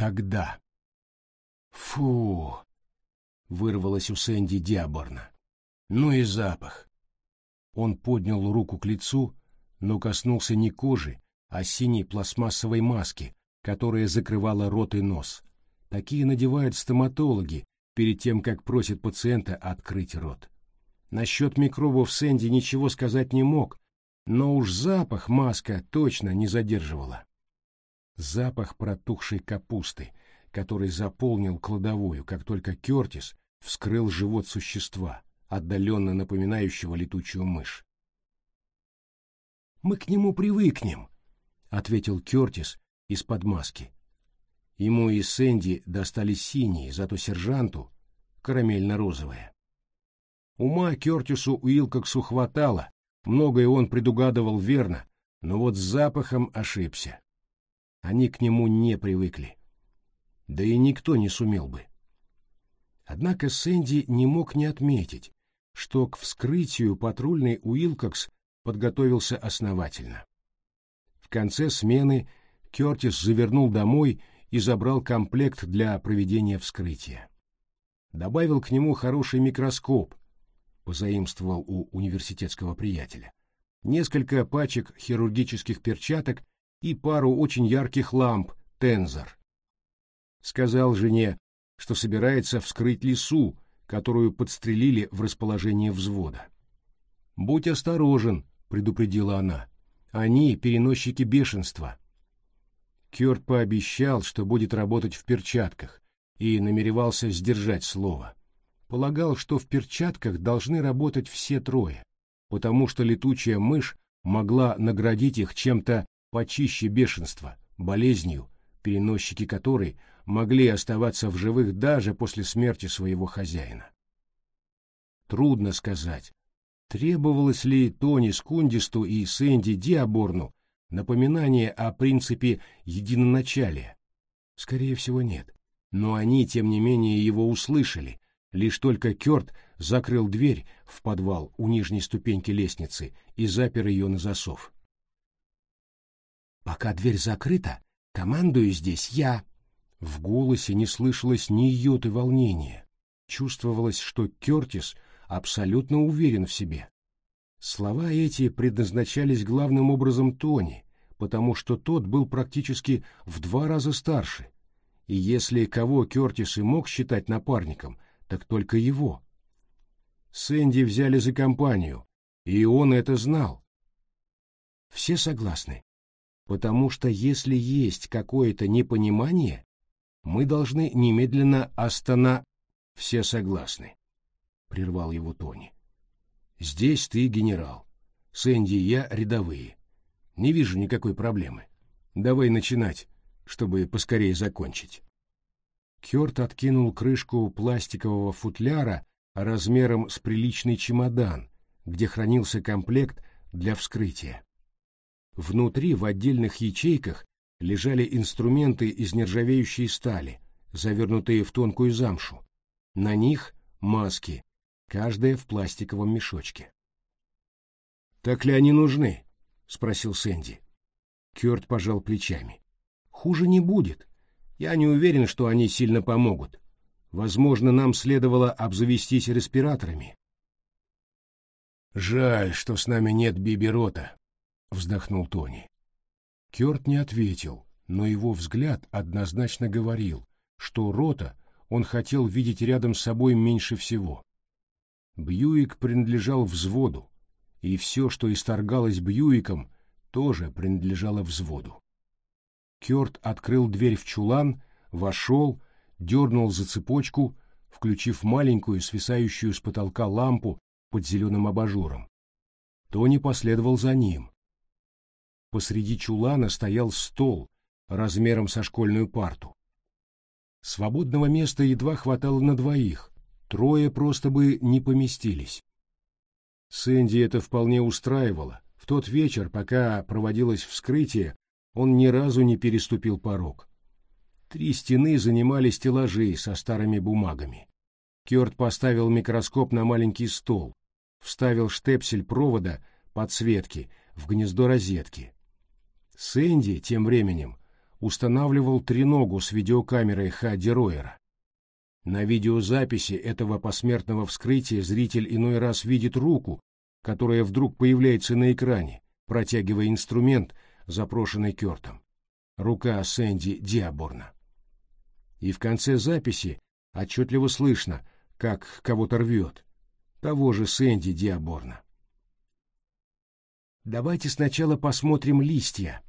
тогда. Фу! Вырвалось у Сэнди Диаборна. Ну и запах. Он поднял руку к лицу, но коснулся не кожи, а синей пластмассовой маски, которая закрывала рот и нос. Такие надевают стоматологи перед тем, как просят пациента открыть рот. Насчет микробов Сэнди ничего сказать не мог, но уж запах маска точно не задерживала. Запах протухшей капусты, который заполнил кладовую, как только Кертис вскрыл живот существа, отдаленно напоминающего летучую мышь. «Мы к нему привыкнем», — ответил Кертис из-под маски. Ему и Сэнди достались синие, зато сержанту — карамельно-розовые. Ума Кертису Уилкоксу хватало, многое он предугадывал верно, но вот с запахом ошибся. Они к нему не привыкли. Да и никто не сумел бы. Однако Сэнди не мог не отметить, что к вскрытию патрульный Уилкокс подготовился основательно. В конце смены Кертис завернул домой и забрал комплект для проведения вскрытия. Добавил к нему хороший микроскоп, позаимствовал у университетского приятеля, несколько пачек хирургических перчаток и пару очень ярких ламп «Тензор». Сказал жене, что собирается вскрыть лису, которую подстрелили в расположении взвода. «Будь осторожен», — предупредила она. «Они — переносчики бешенства». Кёрт пообещал, что будет работать в перчатках, и намеревался сдержать слово полагал, что в перчатках должны работать все трое, потому что летучая мышь могла наградить их чем-то почище бешенства, болезнью, переносчики которой могли оставаться в живых даже после смерти своего хозяина. Трудно сказать, требовалось ли Тони Скундисту и Сэнди Диаборну напоминание о принципе единоначалия. Скорее всего, нет. Но они, тем не менее, его услышали Лишь только Кёрт закрыл дверь в подвал у нижней ступеньки лестницы и запер ее на засов. «Пока дверь закрыта, командую здесь я». В голосе не слышалось ни йоты волнения. Чувствовалось, что Кёртис абсолютно уверен в себе. Слова эти предназначались главным образом Тони, потому что тот был практически в два раза старше. И если кого Кёртис и мог считать напарником — так только его. Сэнди взяли за компанию, и он это знал. Все согласны, потому что если есть какое-то непонимание, мы должны немедленно остана... Все согласны, — прервал его Тони. Здесь ты генерал, Сэнди и я рядовые. Не вижу никакой проблемы. Давай начинать, чтобы поскорее закончить. Кёрт откинул крышку пластикового футляра размером с приличный чемодан, где хранился комплект для вскрытия. Внутри в отдельных ячейках лежали инструменты из нержавеющей стали, завернутые в тонкую замшу. На них маски, каждая в пластиковом мешочке. «Так ли они нужны?» — спросил Сэнди. Кёрт пожал плечами. «Хуже не будет. Я не уверен, что они сильно помогут. Возможно, нам следовало обзавестись респираторами. «Жаль, что с нами нет Биберота», — вздохнул Тони. Кёрт не ответил, но его взгляд однозначно говорил, что Рота он хотел видеть рядом с собой меньше всего. Бьюик принадлежал взводу, и все, что исторгалось Бьюиком, тоже принадлежало взводу. Кёрт открыл дверь в чулан, вошел, дернул за цепочку, включив маленькую, свисающую с потолка лампу под зеленым абажуром. Тони последовал за ним. Посреди чулана стоял стол размером со школьную парту. Свободного места едва хватало на двоих, трое просто бы не поместились. Сэнди это вполне устраивало. В тот вечер, пока проводилось вскрытие, он ни разу не переступил порог. Три стены занимали стеллажи со старыми бумагами. Кёрт поставил микроскоп на маленький стол, вставил штепсель провода подсветки в гнездо розетки. Сэнди, тем временем, устанавливал треногу с видеокамерой Хадди Ройера. На видеозаписи этого посмертного вскрытия зритель иной раз видит руку, которая вдруг появляется на экране, протягивая инструмент, запрошенный Кертом. Рука Сэнди Диаборна. И в конце записи отчетливо слышно, как кого-то рвет. Того же Сэнди Диаборна. «Давайте сначала посмотрим листья».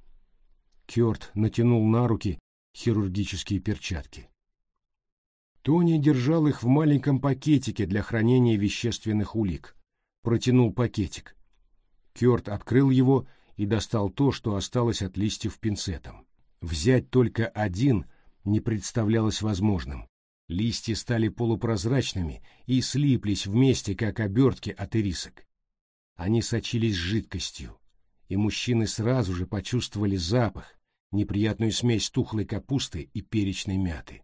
Кёрт натянул на руки хирургические перчатки. Тони держал их в маленьком пакетике для хранения вещественных улик. Протянул пакетик. Кёрт открыл его и достал то, что осталось от листьев пинцетом. Взять только один не представлялось возможным. Листья стали полупрозрачными и слиплись вместе, как обертки от ирисок. Они сочились жидкостью, и мужчины сразу же почувствовали запах, неприятную смесь тухлой капусты и перечной мяты.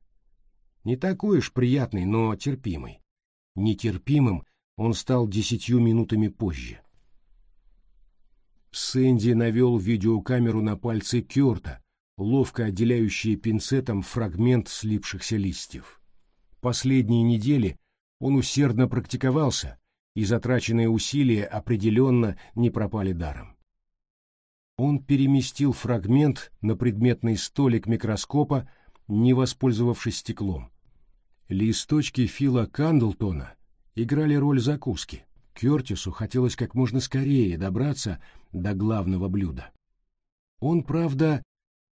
Не такой уж приятный, но терпимый. Нетерпимым он стал десятью минутами позже. Сэнди навел видеокамеру на пальцы Кёрта, ловко отделяющие пинцетом фрагмент слипшихся листьев. Последние недели он усердно практиковался, и затраченные усилия определенно не пропали даром. Он переместил фрагмент на предметный столик микроскопа, не воспользовавшись стеклом. Листочки Фила Кандлтона играли роль закуски. Кертису хотелось как можно скорее добраться до главного блюда. Он, правда,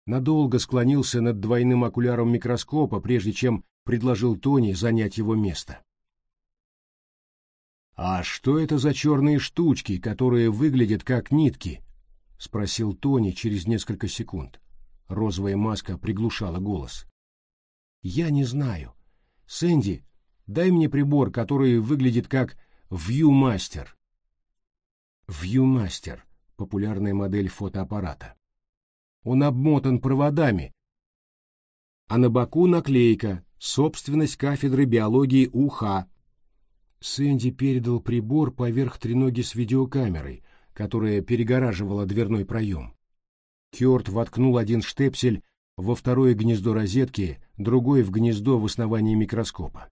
надолго склонился над двойным окуляром микроскопа, прежде чем предложил Тони занять его место. «А что это за черные штучки, которые выглядят как нитки?» — спросил Тони через несколько секунд. Розовая маска приглушала голос. «Я не знаю. Сэнди, дай мне прибор, который выглядит как Viewmaster». Viewmaster — популярная модель фотоаппарата. Он обмотан проводами, а на боку наклейка «Собственность кафедры биологии УХА» Сэнди передал прибор поверх треноги с видеокамерой, которая перегораживала дверной проем. Кёрт воткнул один штепсель во второе гнездо розетки, другой в гнездо в основании микроскопа.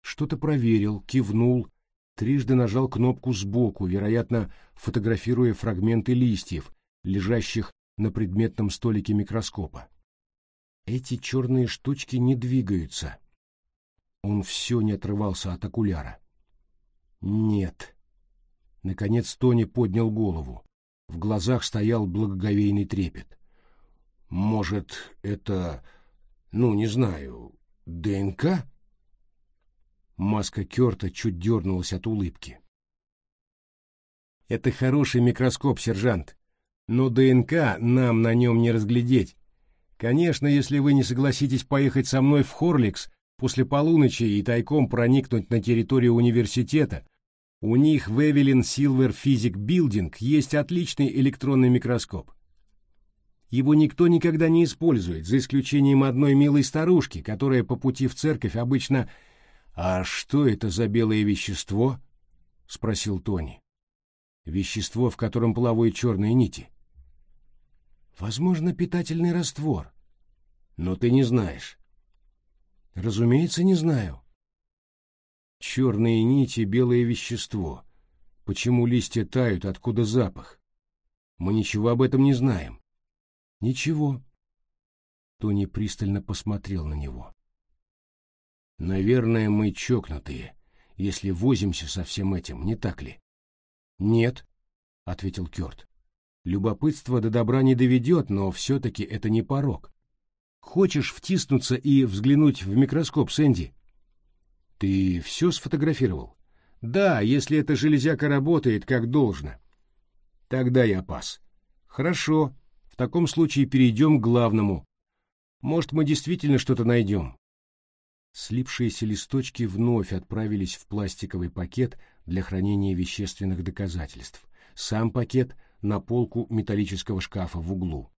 Что-то проверил, кивнул, трижды нажал кнопку сбоку, вероятно, фотографируя фрагменты листьев, лежащих на предметном столике микроскопа. Эти черные штучки не двигаются. Он все не отрывался от окуляра. Нет. Наконец Тони поднял голову. В глазах стоял благоговейный трепет. Может, это, ну, не знаю, ДНК? Маска Кёрта чуть дернулась от улыбки. Это хороший микроскоп, сержант. Но ДНК нам на нем не разглядеть. Конечно, если вы не согласитесь поехать со мной в Хорликс после полуночи и тайком проникнуть на территорию университета, у них в Эвелин Silver Physic Building есть отличный электронный микроскоп. Его никто никогда не использует, за исключением одной милой старушки, которая по пути в церковь обычно... «А что это за белое вещество?» — спросил Тони. «Вещество, в котором плавают черные нити». «Возможно, питательный раствор». «Но ты не знаешь». Разумеется, не знаю. Черные нити — белое вещество. Почему листья тают, откуда запах? Мы ничего об этом не знаем. Ничего. Тони пристально посмотрел на него. Наверное, мы чокнутые, если возимся со всем этим, не так ли? Нет, — ответил Кёрт. Любопытство до добра не доведет, но все-таки это не порог. Хочешь втиснуться и взглянуть в микроскоп, Сэнди? Ты все сфотографировал? Да, если эта железяка работает как должно. Тогда я пас. Хорошо, в таком случае перейдем к главному. Может, мы действительно что-то найдем. Слипшиеся листочки вновь отправились в пластиковый пакет для хранения вещественных доказательств. Сам пакет на полку металлического шкафа в углу.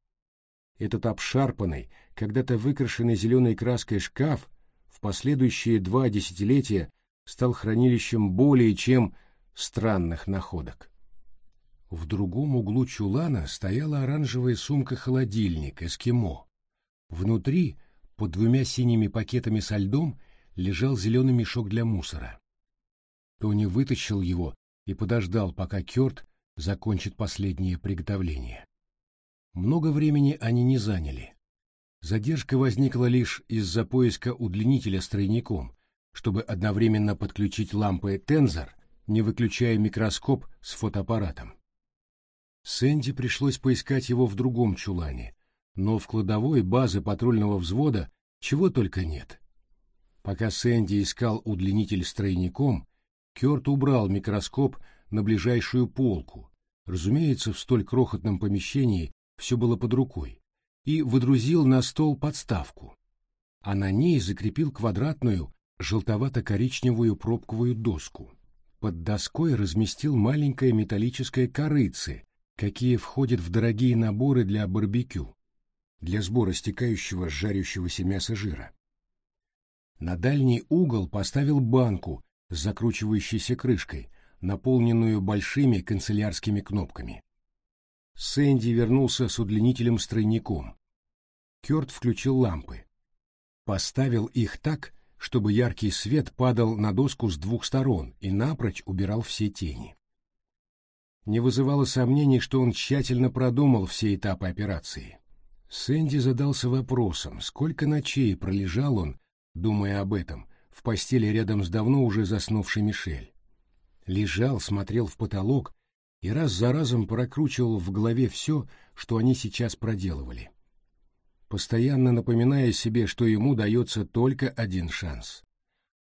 Этот обшарпанный, когда-то выкрашенный зеленой краской шкаф в последующие два десятилетия стал хранилищем более чем странных находок. В другом углу чулана стояла оранжевая сумка-холодильник «Эскимо». Внутри, под двумя синими пакетами со льдом, лежал зеленый мешок для мусора. Тони вытащил его и подождал, пока Кёрт закончит последнее приготовление. Много времени они не заняли. Задержка возникла лишь из-за поиска удлинителя с тройником, чтобы одновременно подключить лампы Тензор, не выключая микроскоп с фотоаппаратом. Сэнди пришлось поискать его в другом чулане, но в кладовой базы патрульного взвода чего только нет. Пока Сэнди искал удлинитель с тройником, Кёрт убрал микроскоп на ближайшую полку. Разумеется, в столь крохотном помещении все было под рукой, и выдрузил на стол подставку, а на ней закрепил квадратную желтовато-коричневую пробковую доску. Под доской разместил маленькое металлическое корыце, какие входят в дорогие наборы для барбекю, для сбора стекающего с жарящегося мяса жира. На дальний угол поставил банку с закручивающейся крышкой, наполненную большими канцелярскими кнопками. Сэнди вернулся с удлинителем с тройником. Кёрт включил лампы. Поставил их так, чтобы яркий свет падал на доску с двух сторон и напрочь убирал все тени. Не вызывало сомнений, что он тщательно продумал все этапы операции. Сэнди задался вопросом, сколько ночей пролежал он, думая об этом, в постели рядом с давно уже заснувшей Мишель. Лежал, смотрел в потолок и раз за разом прокручивал в голове все, что они сейчас проделывали постоянно напоминая себе, что ему дается только один шанс.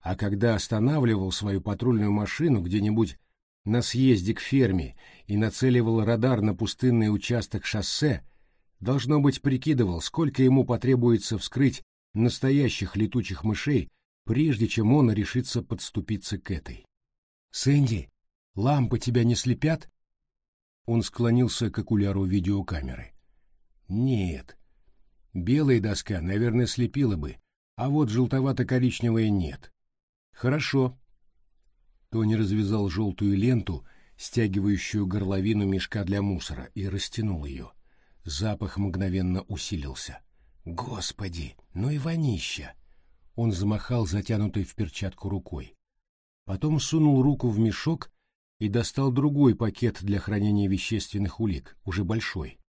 А когда останавливал свою патрульную машину где-нибудь на съезде к ферме и нацеливал радар на пустынный участок шоссе, должно быть, прикидывал, сколько ему потребуется вскрыть настоящих летучих мышей, прежде чем он решится подступиться к этой. «Сэнди, лампы тебя не слепят?» Он склонился к окуляру видеокамеры. «Нет, Белая доска, наверное, слепила бы, а вот желтовато-коричневая нет. Хорошо. Тони развязал желтую ленту, стягивающую горловину мешка для мусора, и растянул ее. Запах мгновенно усилился. Господи, ну и вонища! Он замахал затянутой в перчатку рукой. Потом сунул руку в мешок и достал другой пакет для хранения вещественных улик, уже большой.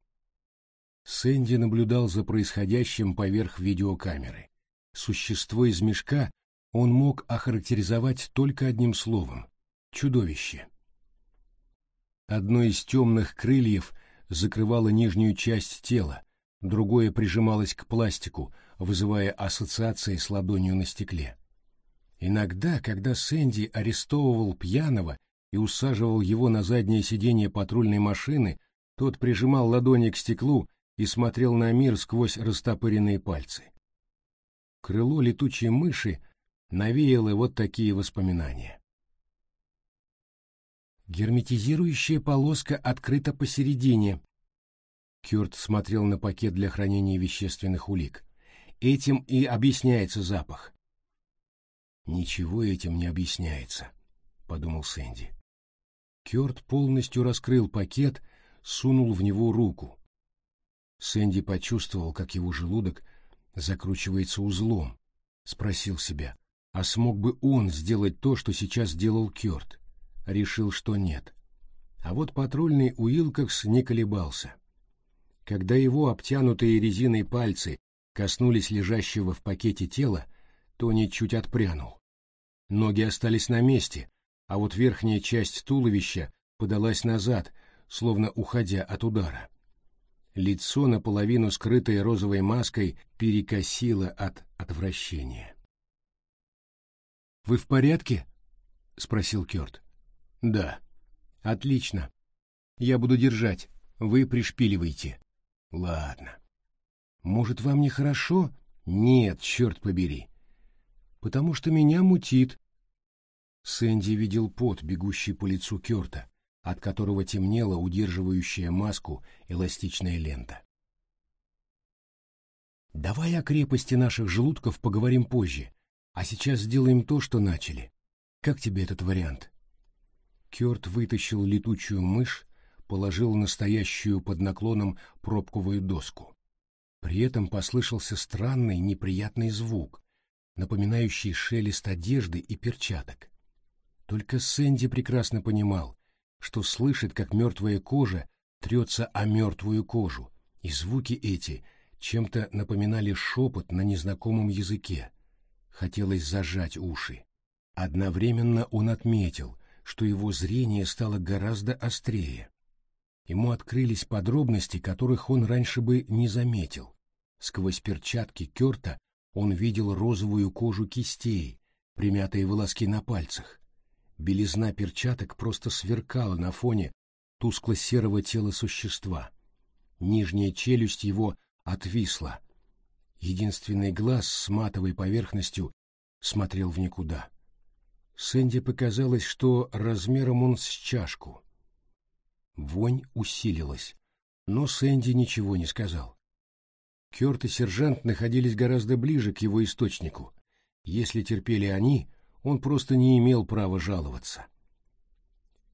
Сэнди наблюдал за происходящим поверх видеокамеры. Существо из мешка он мог охарактеризовать только одним словом — чудовище. Одно из темных крыльев закрывало нижнюю часть тела, другое прижималось к пластику, вызывая ассоциации с ладонью на стекле. Иногда, когда Сэнди арестовывал пьяного и усаживал его на заднее сиденье патрульной машины, тот прижимал ладони к стеклу и смотрел на мир сквозь растопыренные пальцы. Крыло летучей мыши навеяло вот такие воспоминания. Герметизирующая полоска открыта посередине. Кёрт смотрел на пакет для хранения вещественных улик. Этим и объясняется запах. Ничего этим не объясняется, подумал Сэнди. Кёрт полностью раскрыл пакет, сунул в него руку. Сэнди почувствовал, как его желудок закручивается узлом. Спросил себя, а смог бы он сделать то, что сейчас делал Кёрт? Решил, что нет. А вот патрульный Уилкокс не колебался. Когда его обтянутые резиной пальцы коснулись лежащего в пакете тела, Тони чуть отпрянул. Ноги остались на месте, а вот верхняя часть туловища подалась назад, словно уходя от удара. Лицо, наполовину скрытое розовой маской, перекосило от отвращения. «Вы в порядке?» — спросил Кёрт. «Да». «Отлично. Я буду держать. Вы пришпиливаете». «Ладно». «Может, вам нехорошо?» «Нет, черт побери». «Потому что меня мутит». Сэнди видел пот, бегущий по лицу Кёрта, от которого темнела удерживающая маску эластичная лента. Давай о крепости наших желудков поговорим позже, а сейчас сделаем то, что начали. Как тебе этот вариант? Кёрт вытащил летучую мышь, положил настоящую под наклоном пробковую доску. При этом послышался странный неприятный звук, напоминающий шелест одежды и перчаток. Только Сэнди прекрасно понимал, что слышит, как мертвая кожа трется о мертвую кожу, и звуки эти чем-то напоминали шепот на незнакомом языке. Хотелось зажать уши. Одновременно он отметил, что его зрение стало гораздо острее. Ему открылись подробности, которых он раньше бы не заметил. Сквозь перчатки Кёрта он видел розовую кожу кистей, примятые волоски на пальцах. Белизна перчаток просто сверкала на фоне тускло-серого тела существа. Нижняя челюсть его отвисла. Единственный глаз с матовой поверхностью смотрел в никуда. Сэнди показалось, что размером он с чашку. Вонь усилилась, но Сэнди ничего не сказал. Кёрт и сержант находились гораздо ближе к его источнику. Если терпели они, он просто не имел права жаловаться.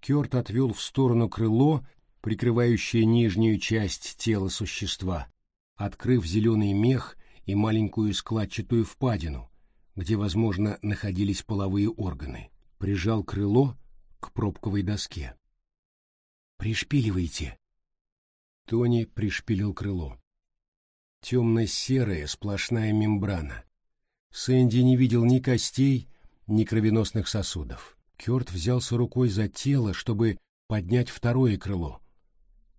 Кёрт отвел в сторону крыло, прикрывающее нижнюю часть тела существа, открыв зеленый мех и маленькую складчатую впадину, где, возможно, находились половые органы, прижал крыло к пробковой доске. «Пришпиливайте!» Тони пришпилил крыло. Темно-серая сплошная мембрана. Сэнди не видел ни костей, ни кровеносных сосудов. Кёрт взялся рукой за тело, чтобы поднять второе крыло.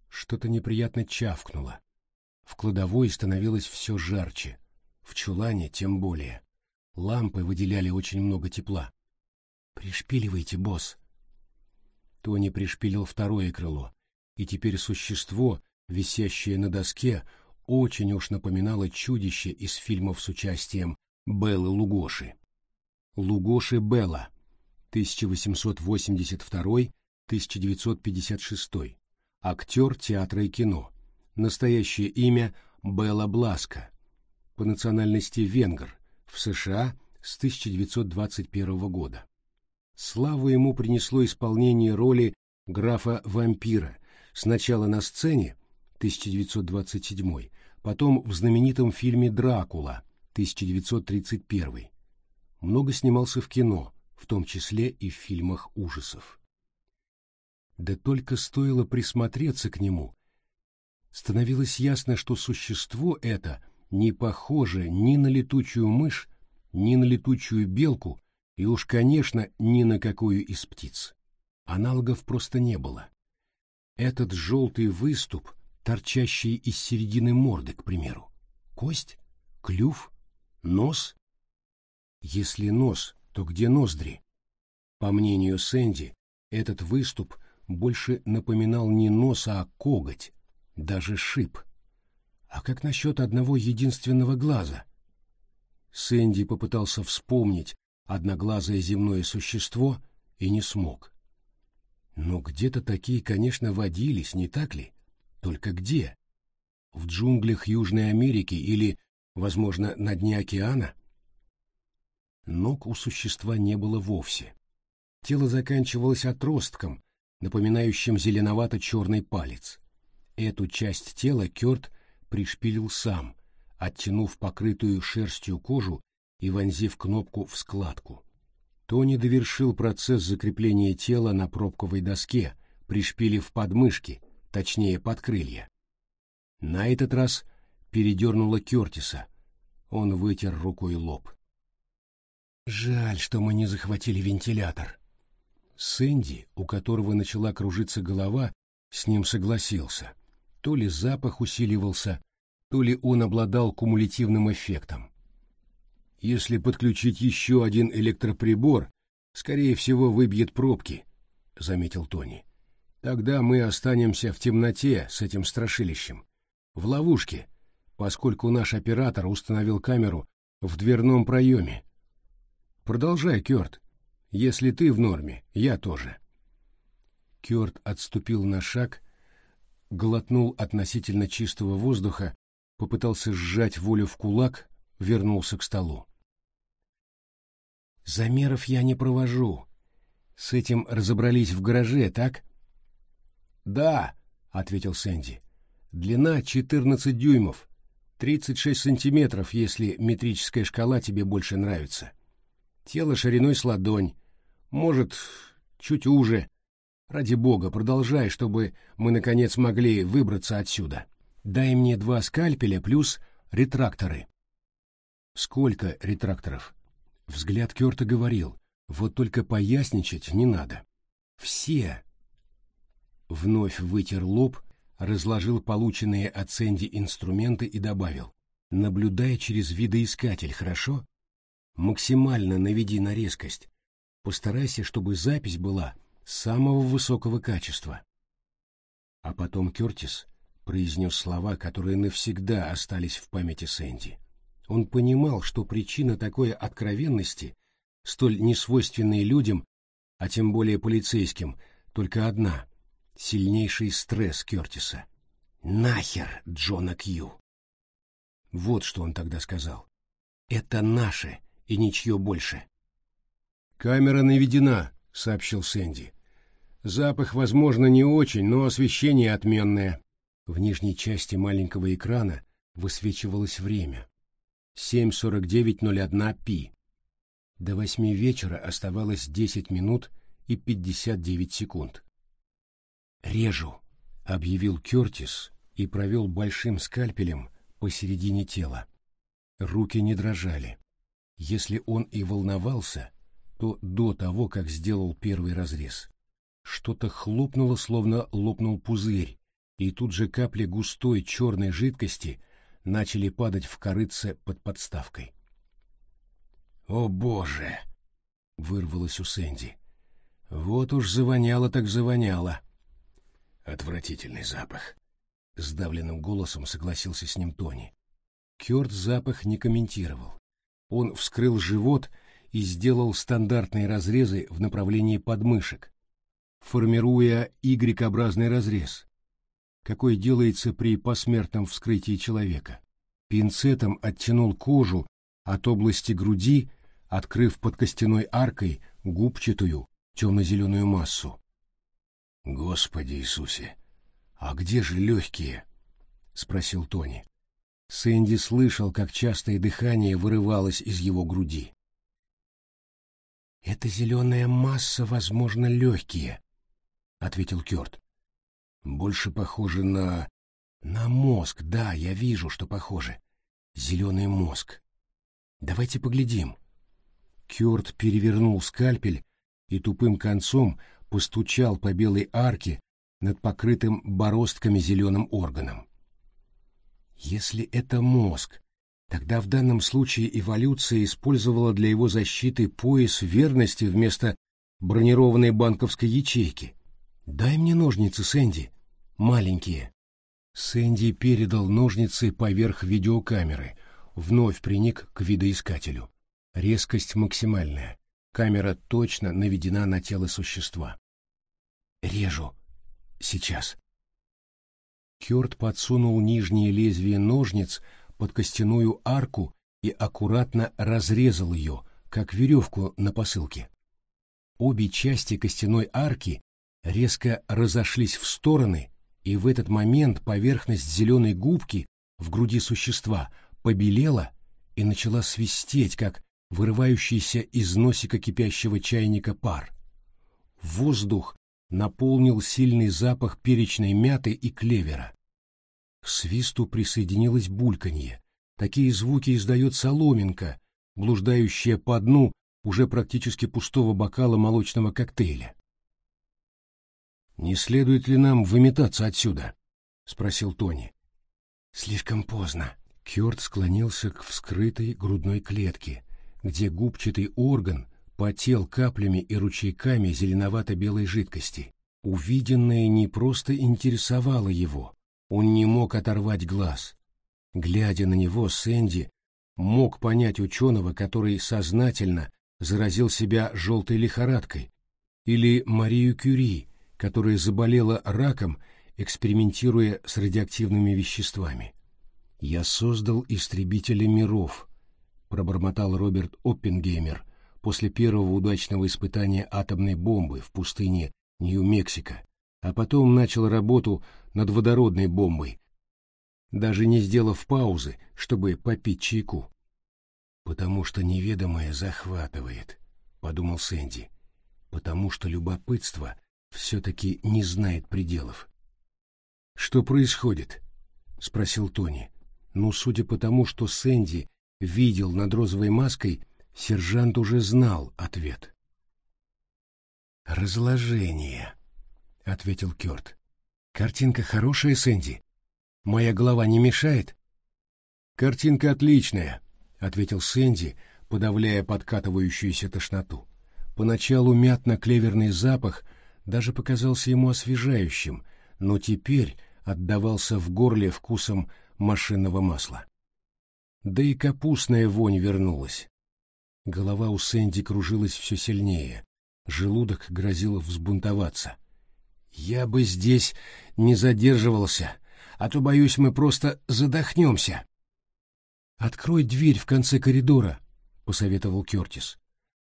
Что-то неприятно чавкнуло. В кладовой становилось все жарче, в чулане тем более. Лампы выделяли очень много тепла. «Пришпиливайте, босс!» Тони пришпилил второе крыло, и теперь существо, висящее на доске, очень уж напоминало чудище из фильмов с участием Беллы Лугоши. Лугоши Белла, 1882-1956, актер театра и кино, настоящее имя Белла Бласка, по национальности венгр, в США с 1921 года. Славу ему принесло исполнение роли графа-вампира сначала на сцене 1927, потом в знаменитом фильме «Дракула» 1931. Много снимался в кино, в том числе и в фильмах ужасов. Да только стоило присмотреться к нему, становилось ясно, что существо это не похоже ни на летучую мышь, ни на летучую белку, и уж, конечно, ни на какую из птиц. Аналогов просто не было. Этот желтый выступ, торчащий из середины морды, к примеру. Кость? Клюв? Нос? Если нос, то где ноздри? По мнению Сэнди, этот выступ больше напоминал не нос, а коготь, даже шип. А как насчет одного единственного глаза? Сэнди попытался вспомнить одноглазое земное существо и не смог. Но где-то такие, конечно, водились, не так ли? Только где? В джунглях Южной Америки или, возможно, на дне океана? Ног у существа не было вовсе. Тело заканчивалось отростком, напоминающим зеленовато-черный палец. Эту часть тела Кёрт пришпилил сам, оттянув покрытую шерстью кожу и вонзив кнопку в складку. Тони довершил процесс закрепления тела на пробковой доске, пришпилив подмышки, точнее под крылья. На этот раз передернуло Кертиса. Он вытер рукой лоб. «Жаль, что мы не захватили вентилятор». Сэнди, у которого начала кружиться голова, с ним согласился. То ли запах усиливался, то ли он обладал кумулятивным эффектом. Если подключить еще один электроприбор, скорее всего, выбьет пробки, — заметил Тони. Тогда мы останемся в темноте с этим страшилищем, в ловушке, поскольку наш оператор установил камеру в дверном проеме. Продолжай, Кёрт. Если ты в норме, я тоже. Кёрт отступил на шаг, глотнул относительно чистого воздуха, попытался сжать волю в кулак, вернулся к столу. Замеров я не провожу. С этим разобрались в гараже, так? Да, ответил Сэнди. «Длина 14 дюймов, 36 сантиметров, если метрическая шкала тебе больше нравится. Тело шириной с ладонь, может, чуть уже. Ради бога, продолжай, чтобы мы, наконец, могли выбраться отсюда. Дай мне два скальпеля плюс ретракторы». «Сколько ретракторов?» Взгляд Кёрта говорил, вот только поясничать не надо. «Все!» Вновь вытер лоб, разложил полученные от Сэнди инструменты и добавил. «Наблюдай через видоискатель, хорошо? Максимально наведи на резкость. Постарайся, чтобы запись была самого высокого качества». А потом Кертис произнес слова, которые навсегда остались в памяти Сэнди. Он понимал, что причина такой откровенности, столь несвойственной людям, а тем более полицейским, только одна — сильнейший стресс Кертиса. «Нахер Джона Кью!» Вот что он тогда сказал. «Это наше и ничье больше». «Камера наведена», — сообщил Сэнди. «Запах, возможно, не очень, но освещение отменное». В нижней части маленького экрана высвечивалось время. 7.49.01 пи. До восьми вечера оставалось 10 минут и 59 секунд. «Режу», — объявил Кертис и провел большим скальпелем посередине тела. Руки не дрожали. Если он и волновался, то до того, как сделал первый разрез. Что-то хлопнуло, словно лопнул пузырь, и тут же капли густой черной жидкости начали падать в корыце под подставкой. «О, Боже!» — вырвалось у Сэнди. «Вот уж завоняло так завоняло!» «Отвратительный запах!» — сдавленным голосом согласился с ним Тони. Кёрт запах не комментировал. Он вскрыл живот и сделал стандартные разрезы в направлении подмышек, формируя Y-образный разрез, какой делается при посмертном вскрытии человека. Пинцетом оттянул кожу от области груди, открыв под костяной аркой губчатую темно-зеленую массу. «Господи Иисусе! А где же легкие?» — спросил Тони. Сэнди слышал, как частое дыхание вырывалось из его груди. «Эта зеленая масса, возможно, легкие», — ответил Кёрт. «Больше похоже на... на мозг, да, я вижу, что похоже. Зеленый мозг. Давайте поглядим». Кёрт перевернул скальпель и тупым концом постучал по белой арке над покрытым бороздками зеленым органом. Если это мозг, тогда в данном случае эволюция использовала для его защиты пояс верности вместо бронированной банковской ячейки. «Дай мне ножницы, Сэнди. Маленькие». Сэнди передал ножницы поверх видеокамеры, вновь приник к видоискателю. Резкость максимальная. Камера точно наведена на тело существа. «Режу. Сейчас». Кёрт подсунул нижнее лезвие ножниц под костяную арку и аккуратно разрезал ее, как веревку на посылке. Обе части костяной арки резко разошлись в стороны, и в этот момент поверхность зеленой губки в груди существа побелела и начала свистеть, как вырывающийся из носика кипящего чайника пар. Воздух наполнил сильный запах перечной мяты и клевера. К свисту присоединилось бульканье. Такие звуки издает соломинка, блуждающая по дну уже практически пустого бокала молочного коктейля. «Не следует ли нам выметаться отсюда?» — спросил Тони. «Слишком поздно». Кёрт склонился к вскрытой грудной клетке, где губчатый орган потел каплями и ручейками зеленовато-белой жидкости. Увиденное не просто интересовало его, он не мог оторвать глаз. Глядя на него, Сэнди мог понять ученого, который сознательно заразил себя желтой лихорадкой, или Марию Кюри, которая заболела раком, экспериментируя с радиоактивными веществами. «Я создал истребителя миров», — пробормотал Роберт Оппенгеймер, после первого удачного испытания атомной бомбы в пустыне Нью-Мексико, а потом начал работу над водородной бомбой, даже не сделав паузы, чтобы попить чайку. «Потому что неведомое захватывает», — подумал Сэнди, «потому что любопытство все-таки не знает пределов». «Что происходит?» — спросил Тони. Ну, судя по тому, что Сэнди видел над розовой маской, сержант уже знал ответ. «Разложение», — ответил Кёрт. «Картинка хорошая, Сэнди? Моя голова не мешает?» «Картинка отличная», — ответил Сэнди, подавляя подкатывающуюся тошноту. Поначалу мятно-клеверный запах даже показался ему освежающим, но теперь отдавался в горле вкусом машинного масла. Да и капустная вонь вернулась. Голова у Сэнди кружилась все сильнее, желудок грозил взбунтоваться. «Я бы здесь не задерживался, а то, боюсь, мы просто задохнемся». «Открой дверь в конце коридора», — посоветовал Кертис.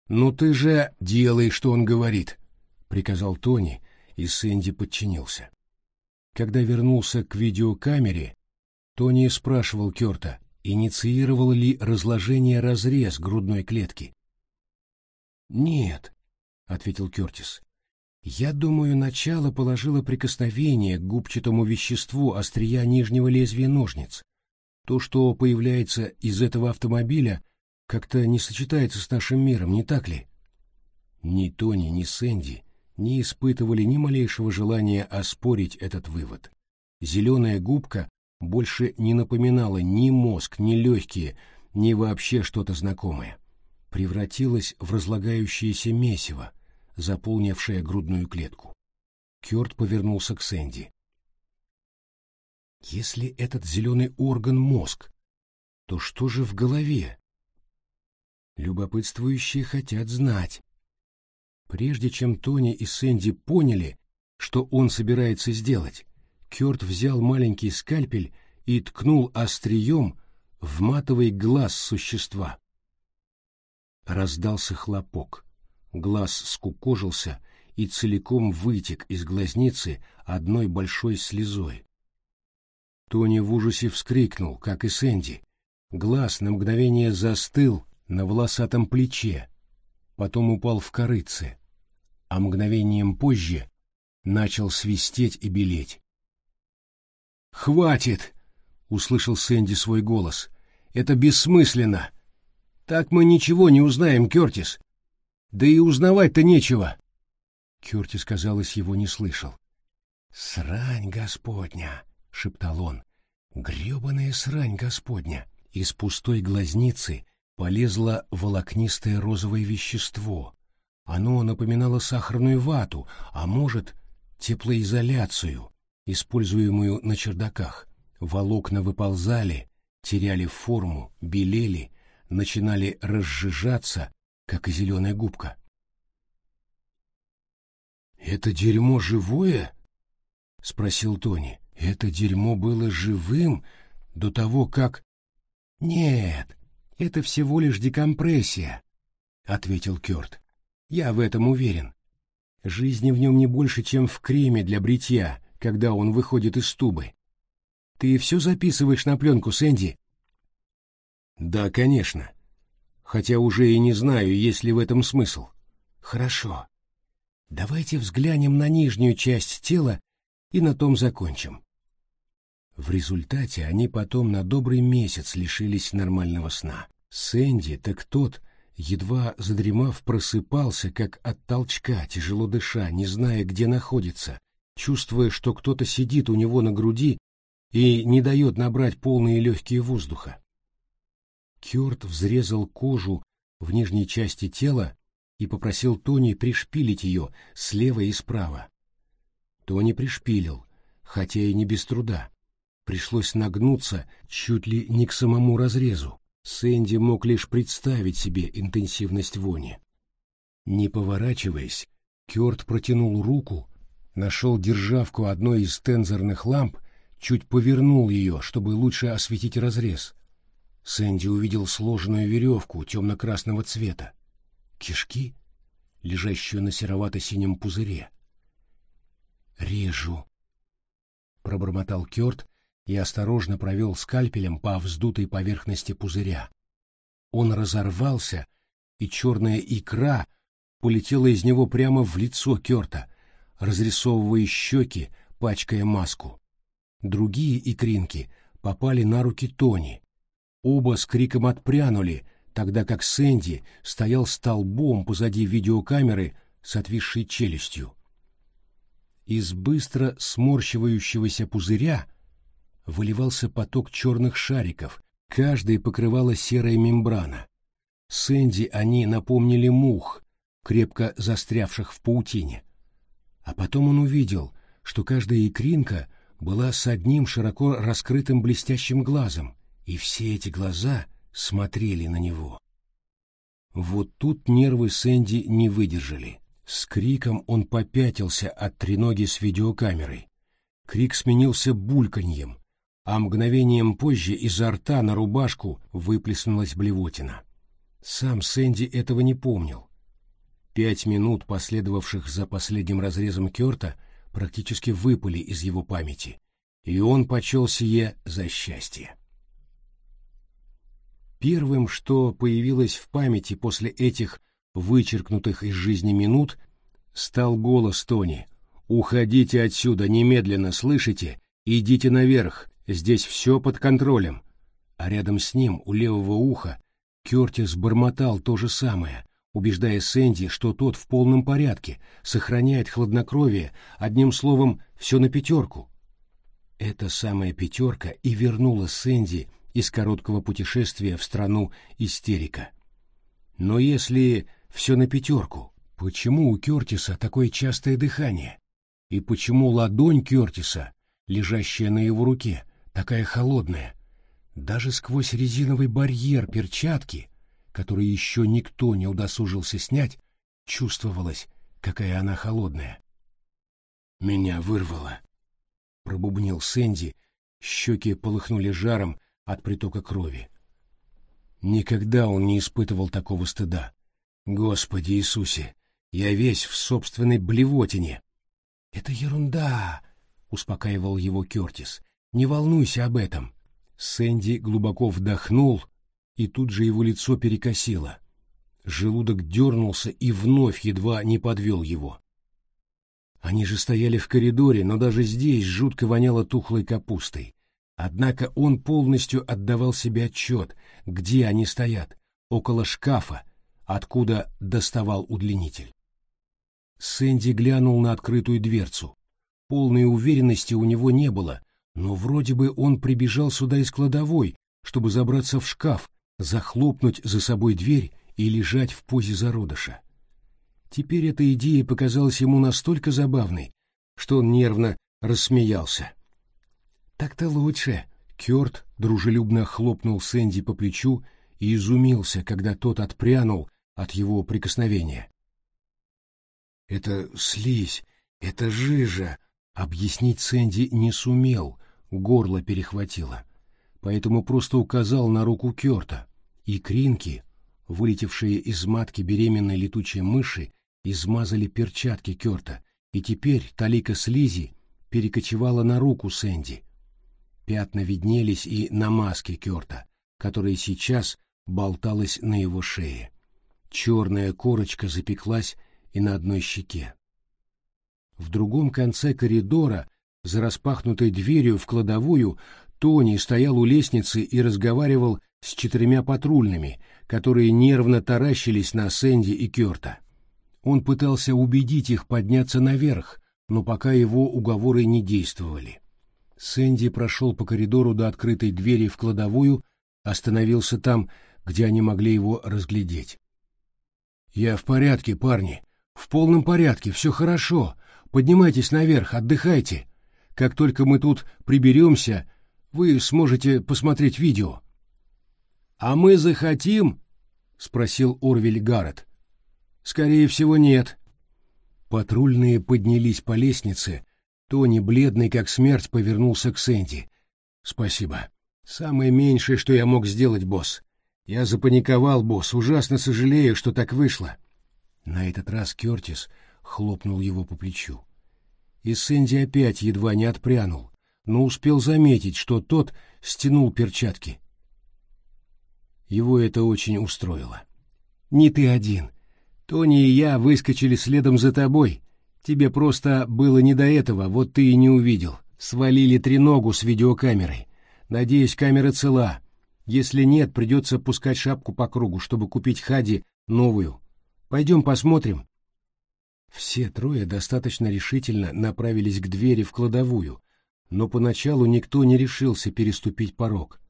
«Ну ты же делай, что он говорит», — приказал Тони, и Сэнди подчинился. Когда вернулся к видеокамере, Тони спрашивал Кёрта, инициировал ли разложение разрез грудной клетки. «Нет», — ответил Кёртис. «Я думаю, начало положило прикосновение к губчатому веществу острия нижнего лезвия ножниц. То, что появляется из этого автомобиля, как-то не сочетается с нашим миром, не так ли?» Ни Тони, ни Сэнди не испытывали ни малейшего желания оспорить этот вывод. Зеленая губка больше не напоминала ни мозг, ни легкие, ни вообще что-то знакомое. Превратилась в разлагающееся месиво, заполнившее грудную клетку. Кёрт повернулся к Сэнди. «Если этот зеленый орган — мозг, то что же в голове?» Любопытствующие хотят знать. Прежде чем Тони и Сэнди поняли, что он собирается сделать, Кёрт взял маленький скальпель и ткнул острием в матовый глаз существа. Раздался хлопок. Глаз скукожился и целиком вытек из глазницы одной большой слезой. Тони в ужасе вскрикнул, как и Сэнди. Глаз на мгновение застыл на волосатом плече, потом упал в корыце, а мгновением позже начал свистеть и белеть. «Хватит!» — услышал Сэнди свой голос. «Это бессмысленно! Так мы ничего не узнаем, Кертис! Да и узнавать-то нечего!» Кертис, казалось, его не слышал. «Срань Господня!» — шептал он. «Гребаная срань Господня!» Из пустой глазницы полезло волокнистое розовое вещество. Оно напоминало сахарную вату, а может, теплоизоляцию используемую на чердаках. Волокна выползали, теряли форму, белели, начинали разжижаться, как и зеленая губка. «Это дерьмо живое?» — спросил Тони. «Это дерьмо было живым до того, как...» «Нет, это всего лишь декомпрессия», — ответил Кёрт. «Я в этом уверен. Жизни в нем не больше, чем в креме для бритья, когда он выходит из тубы. Ты все записываешь на пленку, Сэнди? Да, конечно. Хотя уже и не знаю, есть ли в этом смысл. Хорошо. Давайте взглянем на нижнюю часть тела и на том закончим. В результате они потом на добрый месяц лишились нормального сна. Сэнди, так тот, едва задремав, просыпался, как от толчка, тяжело дыша, не зная, где находится, чувствуя, что кто-то сидит у него на груди и не дает набрать полные легкие воздуха. Кёрт взрезал кожу в нижней части тела и попросил Тони пришпилить ее слева и справа. Тони пришпилил, хотя и не без труда. Пришлось нагнуться чуть ли не к самому разрезу. Сэнди мог лишь представить себе интенсивность вони. Не поворачиваясь, Кёрт протянул руку нашел державку одной из тензорных ламп, чуть повернул ее, чтобы лучше осветить разрез. Сэнди увидел сложенную веревку темно-красного цвета. Кишки, лежащую на серовато-синем пузыре. «Режу», — пробормотал Кёрт и осторожно провел скальпелем по вздутой поверхности пузыря. Он разорвался, и черная икра полетела из него прямо в лицо Кёрта, разрисовывая щеки, пачкая маску. Другие икринки попали на руки Тони. Оба с криком отпрянули, тогда как Сэнди стоял столбом позади видеокамеры с отвисшей челюстью. Из быстро сморщивающегося пузыря выливался поток черных шариков, каждый покрывала серая мембрана. Сэнди они напомнили мух, крепко застрявших в паутине. А потом он увидел, что каждая икринка была с одним широко раскрытым блестящим глазом, и все эти глаза смотрели на него. Вот тут нервы Сэнди не выдержали. С криком он попятился от треноги с видеокамерой. Крик сменился бульканьем, а мгновением позже изо рта на рубашку выплеснулась блевотина. Сам Сэнди этого не помнил. Пять минут, последовавших за последним разрезом Кёрта, практически выпали из его памяти, и он почел сие за счастье. Первым, что появилось в памяти после этих вычеркнутых из жизни минут, стал голос Тони. «Уходите отсюда немедленно, слышите? Идите наверх, здесь все под контролем». А рядом с ним, у левого уха, Кертис бормотал то же самое, убеждая Сэнди, что тот в полном порядке, сохраняет хладнокровие, одним словом, все на пятерку. Эта самая пятерка и вернула Сэнди из короткого путешествия в страну истерика. Но если все на пятерку. Почему у Кертиса такое частое дыхание? И почему ладонь Кертиса, лежащая на его руке, такая холодная? Даже сквозь резиновый барьер перчатки, который еще никто не удосужился снять, чувствовалось, какая она холодная. «Меня вырвало», — пробубнил Сэнди, щеки полыхнули жаром от притока крови. Никогда он не испытывал такого стыда. Господи Иисусе, я весь в собственной блевотине. Это ерунда, успокаивал его Кертис. Не волнуйся об этом. Сэнди глубоко вдохнул, и тут же его лицо перекосило. Желудок дернулся и вновь едва не подвел его. Они же стояли в коридоре, но даже здесь жутко воняло тухлой капустой. Однако он полностью отдавал себе отчет, где они стоят, около шкафа, откуда доставал удлинитель. Сэнди глянул на открытую дверцу. Полной уверенности у него не было, но вроде бы он прибежал сюда из кладовой, чтобы забраться в шкаф, захлопнуть за собой дверь и лежать в позе зародыша. Теперь эта идея показалась ему настолько забавной, что он нервно рассмеялся. «Так-то лучше», — Кёрт дружелюбно хлопнул Сэнди по плечу и изумился, когда тот отпрянул от его прикосновения. «Это слизь, это жижа!» Объяснить Сэнди не сумел, горло перехватило. Поэтому просто указал на руку Кёрта, и кринки, вылетевшие из матки беременной летучей мыши, измазали перчатки Кёрта, и теперь талика слизи перекочевала на руку Сэнди. Пятна виднелись и на маске Кёрта, которая сейчас болталась на его шее. Черная корочка запеклась и на одной щеке. В другом конце коридора, за распахнутой дверью в кладовую, Тони стоял у лестницы и разговаривал с четырьмя патрульными, которые нервно таращились на Сэнди и Кёрта. Он пытался убедить их подняться наверх, но пока его уговоры не действовали. Сэнди прошел по коридору до открытой двери в кладовую, остановился там, где они могли его разглядеть. «Я в порядке, парни. В полном порядке, все хорошо. Поднимайтесь наверх, отдыхайте. Как только мы тут приберемся, вы сможете посмотреть видео». «А мы захотим?» — спросил Орвель Гаррет. «Скорее всего, нет». Патрульные поднялись по лестнице. Тони, бледный как смерть, повернулся к Сэнди. «Спасибо. Самое меньшее, что я мог сделать, босс. Я запаниковал, босс, ужасно сожалею, что так вышло. На этот раз Кертис хлопнул его по плечу. и Сэнди опять едва не отпрянул, но успел заметить, что тот стянул перчатки. Его это очень устроило. «Не ты один. Тони и я выскочили следом за тобой. Тебе просто было не до этого, вот ты и не увидел. Свалили треногу с видеокамерой. Надеюсь, камера цела. Если нет, придется пускать шапку по кругу, чтобы купить Хади новую. Пойдем посмотрим». Все трое достаточно решительно направились к двери в кладовую, но поначалу никто не решился переступить порог.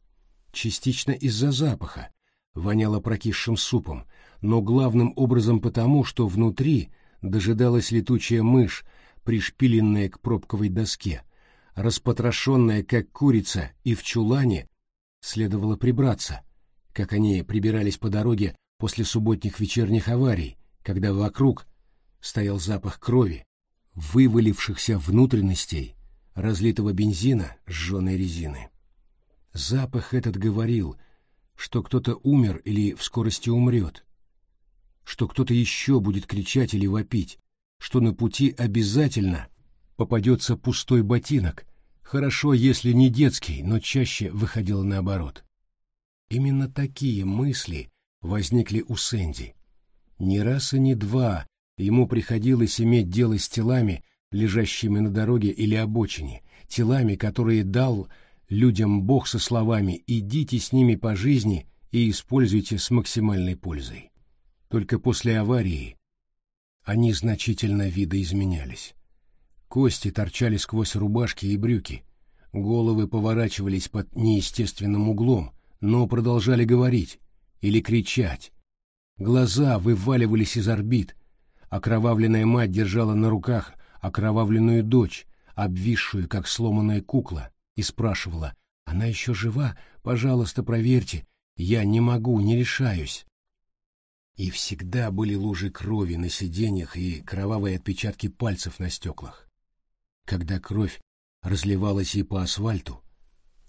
Частично из-за запаха, воняло прокисшим супом, но главным образом потому, что внутри дожидалась летучая мышь, пришпиленная к пробковой доске, распотрошенная, как курица, и в чулане следовало прибраться, как они прибирались по дороге после субботних вечерних аварий, когда вокруг стоял запах крови, вывалившихся внутренностей, разлитого бензина, сжженной резины. Запах этот говорил, что кто-то умер или в скорости умрет, что кто-то еще будет кричать или вопить, что на пути обязательно попадется пустой ботинок, хорошо, если не детский, но чаще выходило наоборот. Именно такие мысли возникли у Сэнди. Ни раз и ни два ему приходилось иметь дело с телами, лежащими на дороге или обочине, телами, которые дал людям Бог со словами «идите с ними по жизни и используйте с максимальной пользой». Только после аварии они значительно видоизменялись. Кости торчали сквозь рубашки и брюки, головы поворачивались под неестественным углом, но продолжали говорить или кричать. Глаза вываливались из орбит, окровавленная мать держала на руках окровавленную дочь, обвисшую, как сломанная кукла, и спрашивала, «Она еще жива? Пожалуйста, проверьте. Я не могу, не решаюсь». И всегда были лужи крови на сиденьях и кровавые отпечатки пальцев на стеклах. Когда кровь разливалась и по асфальту,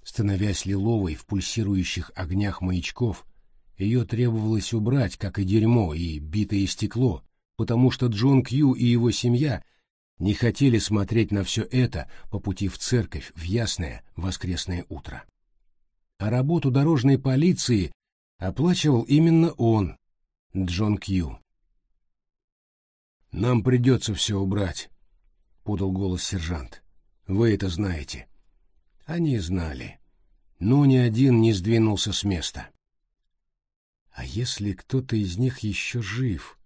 становясь лиловой в пульсирующих огнях маячков, ее требовалось убрать, как и дерьмо и битое стекло, потому что Джон Кью и его семья не хотели смотреть на все это по пути в церковь в ясное воскресное утро. А работу дорожной полиции оплачивал именно он, Джон Кью. «Нам придется все убрать», — подал голос сержант. «Вы это знаете». Они знали, но ни один не сдвинулся с места. А если кто-то из них еще жив?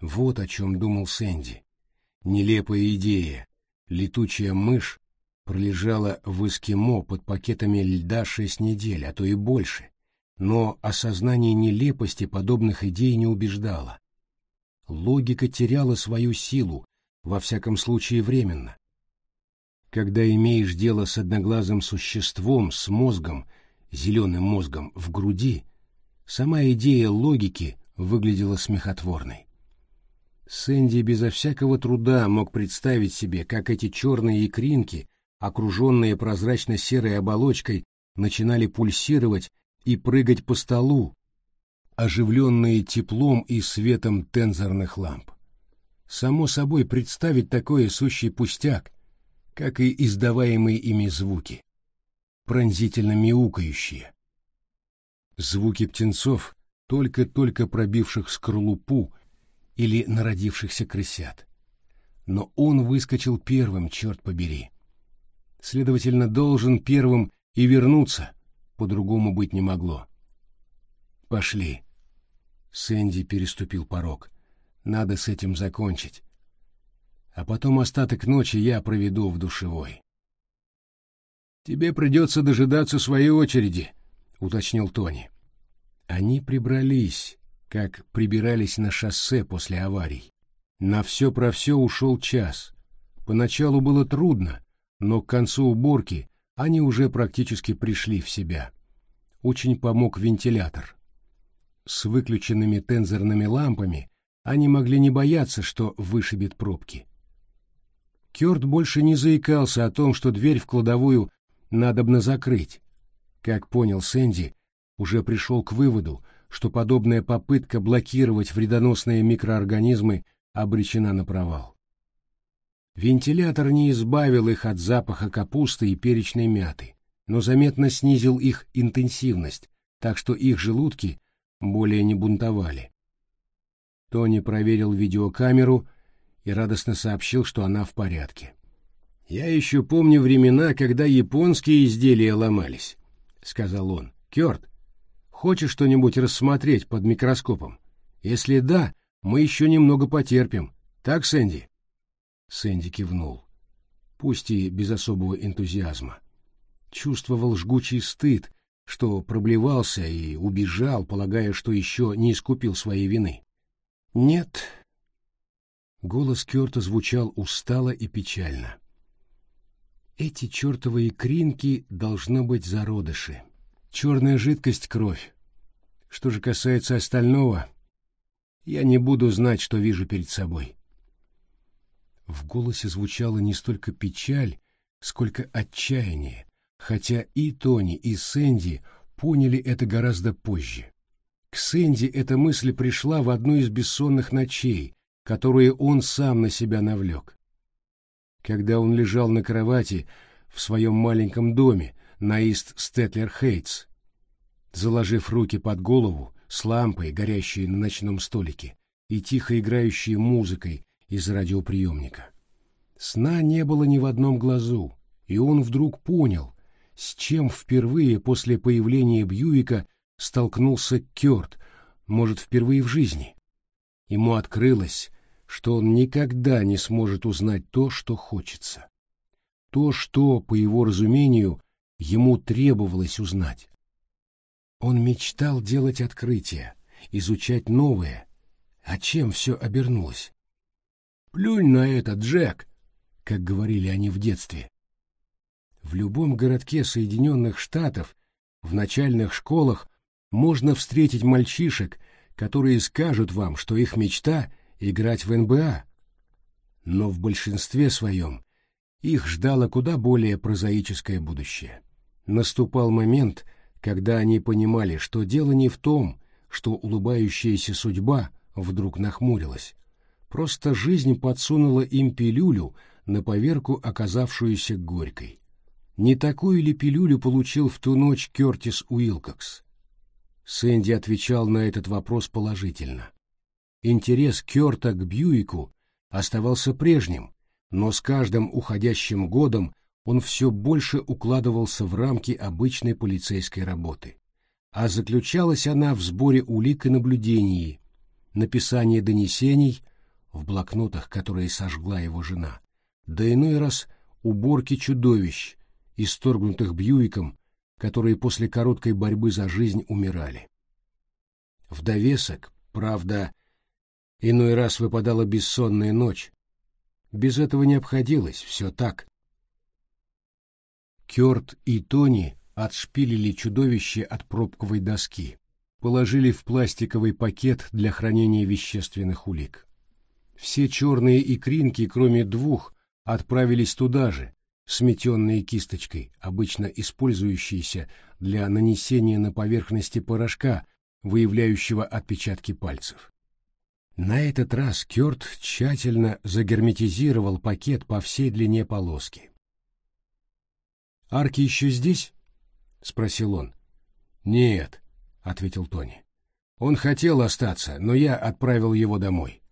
Вот о чем думал Сэнди. Нелепая идея. Летучая мышь пролежала в эскимо под пакетами льда шесть недель, а то и больше. Но осознание нелепости подобных идей не убеждало. Логика теряла свою силу, во всяком случае временно. Когда имеешь дело с одноглазым существом, с мозгом, зеленым мозгом в груди, сама идея логики выглядела смехотворной. Сэнди безо всякого труда мог представить себе, как эти черные икринки, окруженные прозрачно-серой оболочкой, начинали пульсировать и прыгать по столу, оживленные теплом и светом тензорных ламп. Само собой представить такое сущий пустяк, как и издаваемые ими звуки, пронзительно мяукающие. Звуки птенцов, только-только пробивших скорлупу или народившихся крысят. Но он выскочил первым, черт побери. Следовательно, должен первым и вернуться, по-другому быть не могло. «Пошли». Сэнди переступил порог. «Надо с этим закончить. А потом остаток ночи я проведу в душевой». «Тебе придется дожидаться своей очереди», — уточнил Тони. Они прибрались, как прибирались на шоссе после аварий. На все про все ушел час. Поначалу было трудно, но к концу уборки они уже практически пришли в себя. Очень помог вентилятор. С выключенными тензорными лампами они могли не бояться, что вышибет пробки. Кёрт больше не заикался о том, что дверь в кладовую надобно закрыть. Как понял Сэнди, уже пришел к выводу, что подобная попытка блокировать вредоносные микроорганизмы обречена на провал. Вентилятор не избавил их от запаха капусты и перечной мяты, но заметно снизил их интенсивность, так что их желудки более не бунтовали. Тони проверил видеокамеру и радостно сообщил, что она в порядке. «Я еще помню времена, когда японские изделия ломались», — сказал он. «Кёрт, хочешь что-нибудь рассмотреть под микроскопом? Если да, мы еще немного потерпим. Так, Сэнди?» Сэнди кивнул, пусть и без особого энтузиазма. Чувствовал жгучий стыд, что проблевался и убежал, полагая, что еще не искупил своей вины. «Нет». Голос Кёрта звучал устало и печально. «Эти чертовые кринки должно быть зародыши. Черная жидкость — кровь. Что же касается остального, я не буду знать, что вижу перед собой». В голосе звучала не столько печаль, сколько отчаяние, хотя и Тони, и Сэнди поняли это гораздо позже. К Сэнди эта мысль пришла в одну из бессонных ночей, которые он сам на себя навлек. Когда он лежал на кровати в своем маленьком доме на Ист-Стетлер-Хейтс, заложив руки под голову, с лампой, горящей на ночном столике, и тихо играющей музыкой из радиоприемника. Сна не было ни в одном глазу, и он вдруг понял, с чем впервые после появления Бьюика столкнулся Кёрт, может, впервые в жизни. Ему открылось, что он никогда не сможет узнать то, что хочется. То, что, по его разумению, ему требовалось узнать. Он мечтал делать открытия, изучать новое. А чем все обернулось? «Плюнь на это, Джек!» как говорили они в детстве. В любом городке Соединенных Штатов, в начальных школах можно встретить мальчишек, которые скажут вам, что их мечта — играть в НБА. Но в большинстве своем их ждало куда более прозаическое будущее. Наступал момент, когда они понимали, что дело не в том, что улыбающаяся судьба вдруг нахмурилась. Просто жизнь подсунула им пилюлю, на поверку оказавшуюся горькой. Не такую ли пилюлю получил в ту ночь Кертис Уилкокс? Сэнди отвечал на этот вопрос положительно. Интерес Кёрта к Бьюику оставался прежним, но с каждым уходящим годом он все больше укладывался в рамки обычной полицейской работы. А заключалась она в сборе улик и наблюдений, написании донесений в блокнотах, которые сожгла его жена, да иной раз уборки чудовищ, исторгнутых Бьюиком которые после короткой борьбы за жизнь умирали. В довесок, правда, иной раз выпадала бессонная ночь. Без этого не обходилось, все так. Кёрт и Тони отшпилили чудовище от пробковой доски, положили в пластиковый пакет для хранения вещественных улик. Все черные икринки, кроме двух, отправились туда же, сметенные кисточкой, обычно использующиеся для нанесения на поверхности порошка, выявляющего отпечатки пальцев. На этот раз Кёрт тщательно загерметизировал пакет по всей длине полоски. «Арки еще здесь?» — спросил он. «Нет», — ответил Тони. «Он хотел остаться, но я отправил его домой.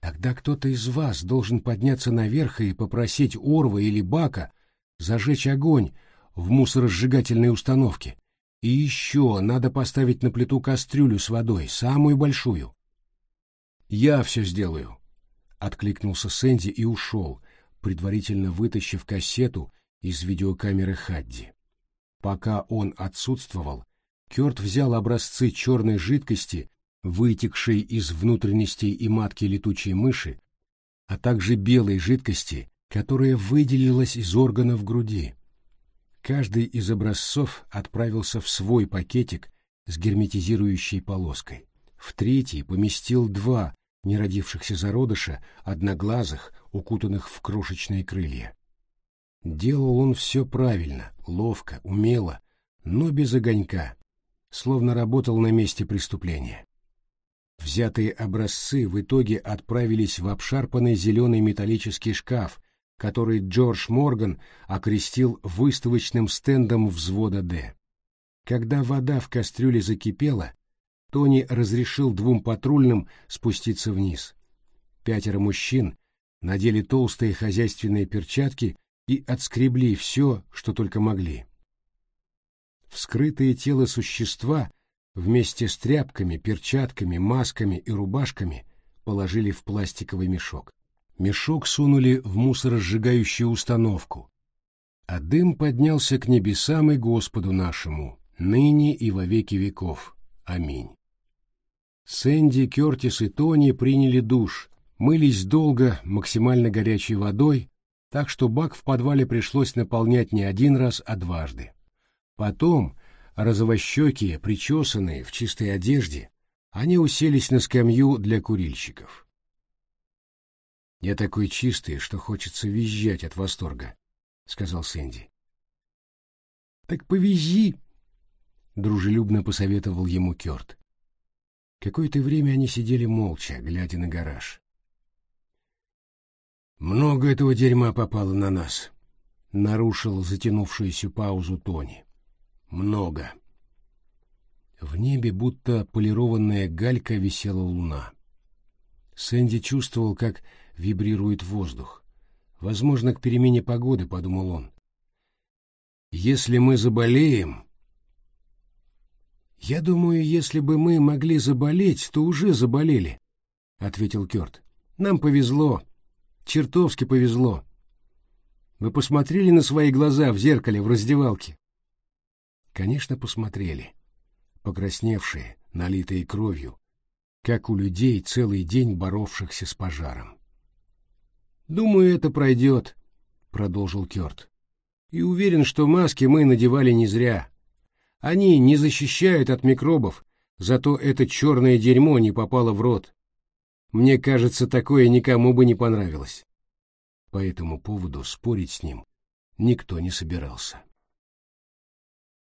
Тогда кто-то из вас должен подняться наверх и попросить Орва или Бака зажечь огонь в мусоросжигательной установке. И еще надо поставить на плиту кастрюлю с водой, самую большую. «Я все сделаю», — откликнулся Сэнди и ушел, предварительно вытащив кассету из видеокамеры Хадди. Пока он отсутствовал, Кёрт взял образцы черной жидкости вытекшей из внутренностей и матки летучей мыши, а также белой жидкости, которая выделилась из органов груди. Каждый из образцов отправился в свой пакетик с герметизирующей полоской. В третий поместил два неродившихся зародыша, одноглазых, укутанных в крошечные крылья. Делал он все правильно, ловко, умело, но без огонька, словно работал на месте преступления. Взятые образцы в итоге отправились в обшарпанный зеленый металлический шкаф который Джордж Морган окрестил выставочным стендом взвода «Д». Когда вода в кастрюле закипела, Тони разрешил двум патрульным спуститься вниз. Пятеро мужчин надели толстые хозяйственные перчатки и отскребли все, что только могли. Вскрытое тело существа вместе с тряпками, перчатками, масками и рубашками положили в пластиковый мешок. Мешок сунули в мусоросжигающую установку, а дым поднялся к небесам и Господу нашему, ныне и во веки веков. Аминь. Сэнди, Кертис и Тони приняли душ, мылись долго максимально горячей водой, так что бак в подвале пришлось наполнять не один раз, а дважды. Потом, розовощекие, причесанные, в чистой одежде, они уселись на скамью для курильщиков. «Я такой чистый, что хочется визжать от восторга», — сказал Сэнди. «Так повези», — дружелюбно посоветовал ему Кёрт. Какое-то время они сидели молча, глядя на гараж. «Много этого дерьма попало на нас», — нарушил затянувшуюся паузу Тони. «Много». В небе будто полированная галька висела луна. Сэнди чувствовал, как вибрирует воздух. Возможно, к перемене погоды, подумал он. Если мы заболеем... Я думаю, если бы мы могли заболеть, то уже заболели, ответил Кёрт. Нам повезло. Чертовски повезло. Вы посмотрели на свои глаза в зеркале в раздевалке? Конечно, посмотрели. Покрасневшие, налитые кровью, как у людей, целый день боровшихся с пожаром. «Думаю, это пройдет», — продолжил Кёрт. «И уверен, что маски мы надевали не зря. Они не защищают от микробов, зато это черное дерьмо не попало в рот. Мне кажется, такое никому бы не понравилось». По этому поводу спорить с ним никто не собирался.